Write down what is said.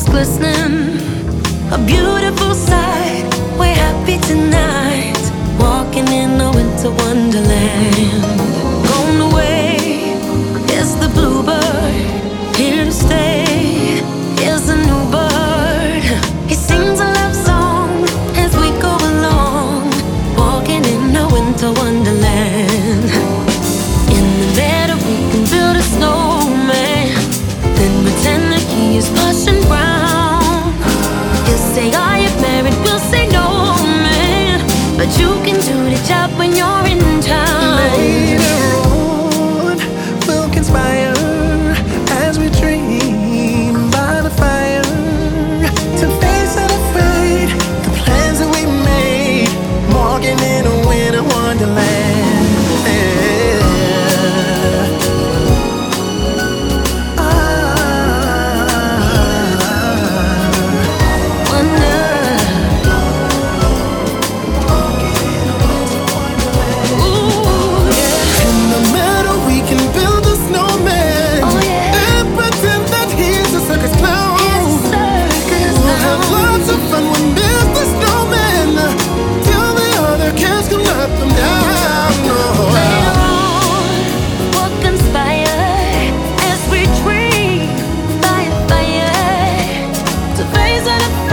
stars glistening. A beautiful sight. We're happy tonight. Walking in a winter wonderland. Gone away is the bluebird. Here to stay is a new bird. He sings a love song as we go along. Walking in a winter wonderland. In the letter, we can build a snowman. Then pretend that he is pushing. up when you're is an